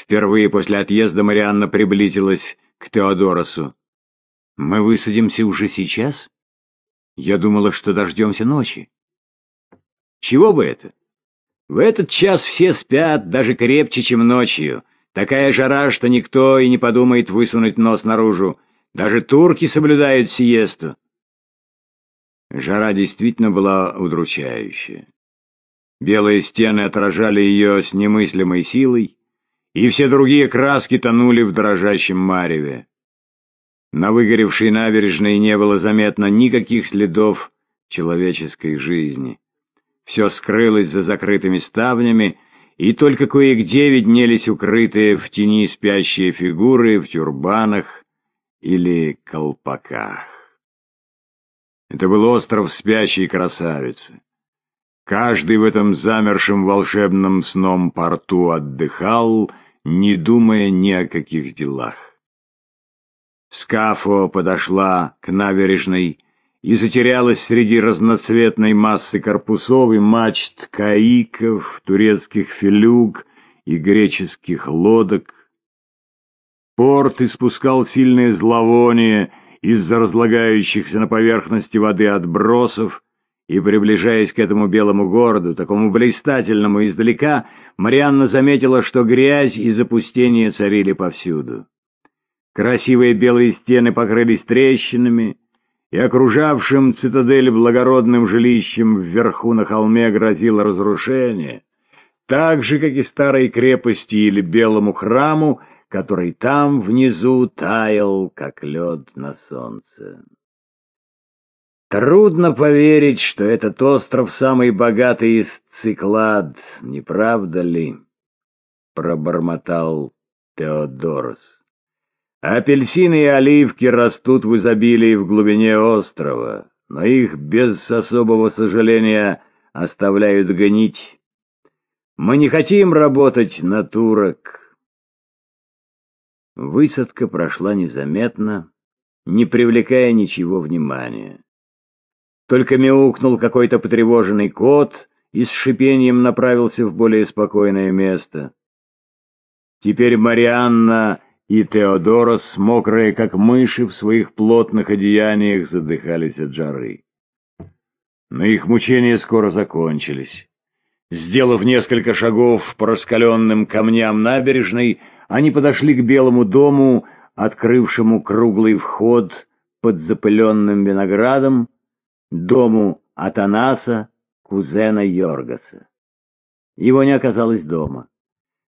Впервые после отъезда Марианна приблизилась к Теодоросу. «Мы высадимся уже сейчас? Я думала, что дождемся ночи». «Чего бы это? В этот час все спят даже крепче, чем ночью. Такая жара, что никто и не подумает высунуть нос наружу. Даже турки соблюдают сиесту». Жара действительно была удручающая. Белые стены отражали ее с немыслимой силой, и все другие краски тонули в дрожащем мареве. На выгоревшей набережной не было заметно никаких следов человеческой жизни. Все скрылось за закрытыми ставнями, и только кое-где виднелись укрытые в тени спящие фигуры в тюрбанах или колпаках. Это был остров спящей красавицы. Каждый в этом замершем волшебном сном порту отдыхал, не думая ни о каких делах. Скафо подошла к набережной и затерялась среди разноцветной массы корпусов и мачт каиков, турецких филюг и греческих лодок. Порт испускал сильное зловоние из-за разлагающихся на поверхности воды отбросов, и, приближаясь к этому белому городу, такому блистательному издалека, Марианна заметила, что грязь и запустение царили повсюду. Красивые белые стены покрылись трещинами, и окружавшим цитадель благородным жилищем вверху на холме грозило разрушение, так же, как и старой крепости или белому храму, который там внизу таял, как лед на солнце. Трудно поверить, что этот остров самый богатый из Циклад, не правда ли? Пробормотал Теодорос. Апельсины и оливки растут в изобилии в глубине острова, но их без особого сожаления оставляют гнить. Мы не хотим работать на турок. Высадка прошла незаметно, не привлекая ничего внимания. Только мяукнул какой-то потревоженный кот и с шипением направился в более спокойное место. Теперь Марианна и Теодорос, мокрые как мыши в своих плотных одеяниях, задыхались от жары. Но их мучения скоро закончились. Сделав несколько шагов по раскаленным камням набережной, они подошли к Белому дому, открывшему круглый вход под запыленным виноградом, дому Атанаса, кузена Йоргаса. Его не оказалось дома.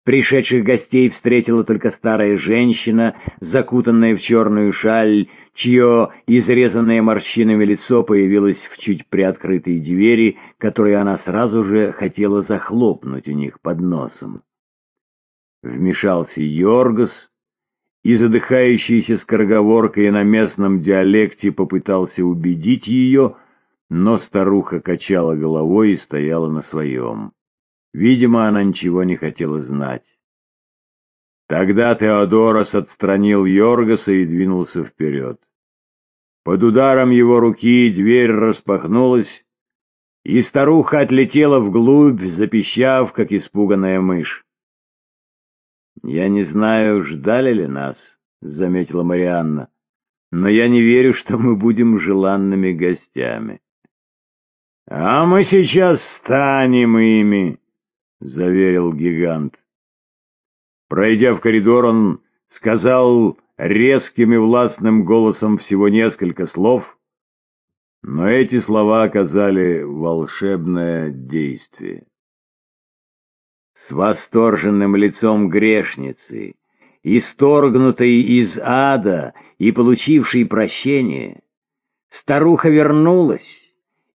Пришедших гостей встретила только старая женщина, закутанная в черную шаль, чье изрезанное морщинами лицо появилось в чуть приоткрытой двери, которую она сразу же хотела захлопнуть у них под носом. Вмешался Йоргас и задыхающийся скороговоркой на местном диалекте попытался убедить ее, но старуха качала головой и стояла на своем. Видимо, она ничего не хотела знать. Тогда Теодорос отстранил Йоргаса и двинулся вперед. Под ударом его руки дверь распахнулась, и старуха отлетела вглубь, запищав, как испуганная мышь. «Я не знаю, ждали ли нас», — заметила Марианна, — «но я не верю, что мы будем желанными гостями». «А мы сейчас станем ими», — заверил гигант. Пройдя в коридор, он сказал резким и властным голосом всего несколько слов, но эти слова оказали волшебное действие. С восторженным лицом грешницы, исторгнутой из ада и получившей прощение, старуха вернулась,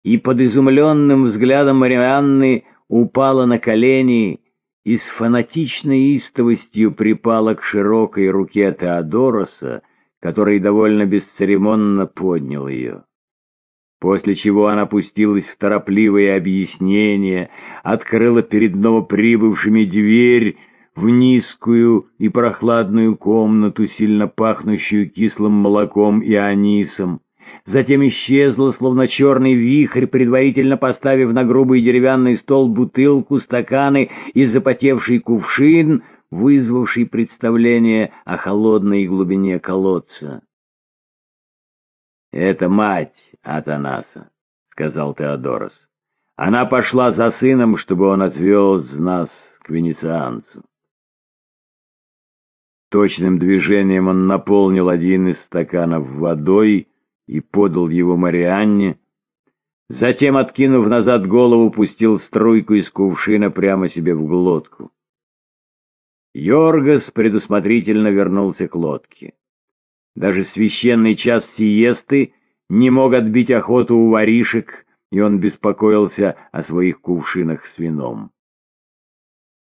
и под изумленным взглядом Марианны упала на колени и с фанатичной истовостью припала к широкой руке Теодороса, который довольно бесцеремонно поднял ее. После чего она пустилась в торопливые объяснения, открыла перед новоприбывшими дверь в низкую и прохладную комнату, сильно пахнущую кислым молоком и анисом, затем исчезла, словно черный вихрь, предварительно поставив на грубый деревянный стол бутылку, стаканы и запотевший кувшин, вызвавший представление о холодной глубине колодца. «Это мать Атанаса», — сказал Теодорос. «Она пошла за сыном, чтобы он отвез нас к венецианцу». Точным движением он наполнил один из стаканов водой и подал его Марианне, затем, откинув назад голову, пустил струйку из кувшина прямо себе в глотку. Йоргас предусмотрительно вернулся к лодке. Даже священный час сиесты не мог отбить охоту у воришек, и он беспокоился о своих кувшинах с вином.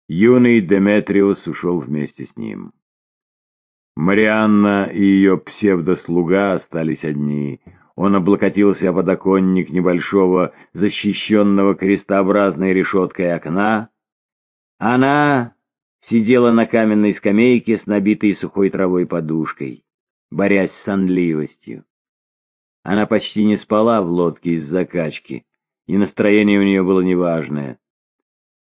Юный Деметриус ушел вместе с ним. Марианна и ее псевдослуга остались одни. Он облокотился о подоконник небольшого, защищенного крестообразной решеткой окна. Она сидела на каменной скамейке с набитой сухой травой подушкой, борясь с сонливостью. Она почти не спала в лодке из закачки, и настроение у нее было неважное.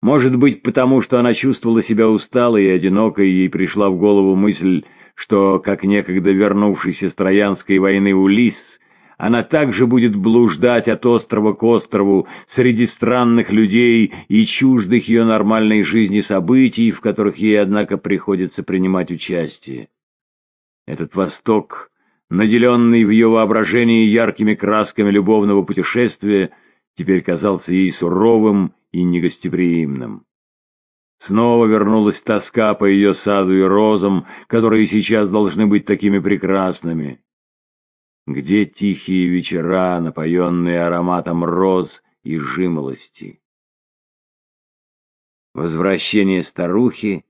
Может быть, потому что она чувствовала себя усталой и одинокой, ей пришла в голову мысль что, как некогда вернувшийся с Троянской войны Улисс, она также будет блуждать от острова к острову среди странных людей и чуждых ее нормальной жизни событий, в которых ей, однако, приходится принимать участие. Этот Восток, наделенный в ее воображении яркими красками любовного путешествия, теперь казался ей суровым и негостеприимным. Снова вернулась тоска по ее саду и розам, которые сейчас должны быть такими прекрасными. Где тихие вечера, напоенные ароматом роз и жимолости? Возвращение старухи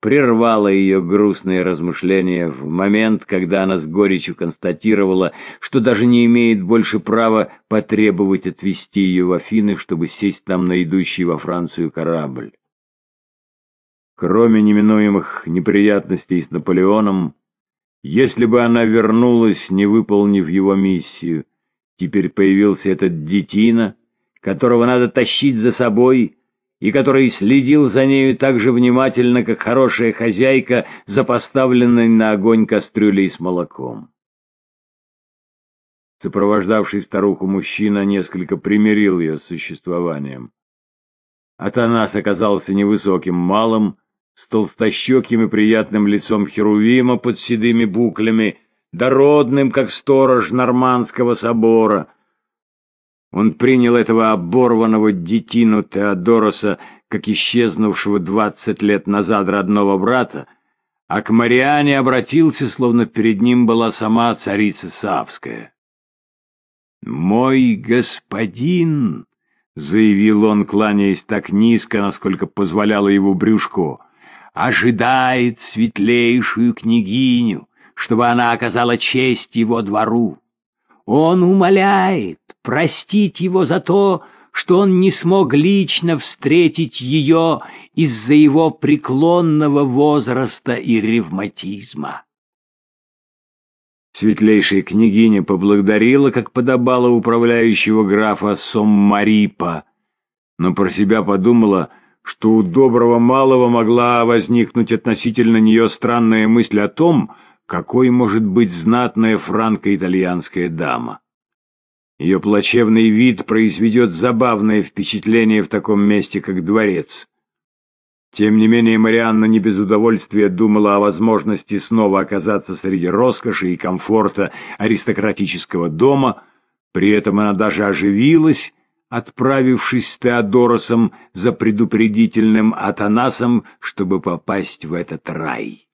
прервало ее грустные размышления в момент, когда она с горечью констатировала, что даже не имеет больше права потребовать отвезти ее в Афины, чтобы сесть там на идущий во Францию корабль. Кроме неминуемых неприятностей с Наполеоном, если бы она вернулась, не выполнив его миссию, теперь появился этот детина, которого надо тащить за собой, и который следил за нею так же внимательно, как хорошая хозяйка за поставленной на огонь кастрюлей с молоком. Сопровождавший старуху мужчина несколько примирил ее с существованием. Атанас оказался невысоким малым, с толстощеким и приятным лицом Херувима под седыми буклями, дородным, как сторож Нормандского собора. Он принял этого оборванного детину Теодороса, как исчезнувшего двадцать лет назад родного брата, а к Мариане обратился, словно перед ним была сама царица Савская. «Мой господин!» — заявил он, кланяясь так низко, насколько позволяло его брюшко — ожидает светлейшую княгиню, чтобы она оказала честь его двору. Он умоляет простить его за то, что он не смог лично встретить ее из-за его преклонного возраста и ревматизма. Светлейшая княгиня поблагодарила, как подобало управляющего графа Соммарипа, но про себя подумала — что у доброго малого могла возникнуть относительно нее странная мысль о том, какой может быть знатная франко-итальянская дама. Ее плачевный вид произведет забавное впечатление в таком месте, как дворец. Тем не менее, Марианна не без удовольствия думала о возможности снова оказаться среди роскоши и комфорта аристократического дома, при этом она даже оживилась, отправившись с Теодоросом за предупредительным Атанасом, чтобы попасть в этот рай.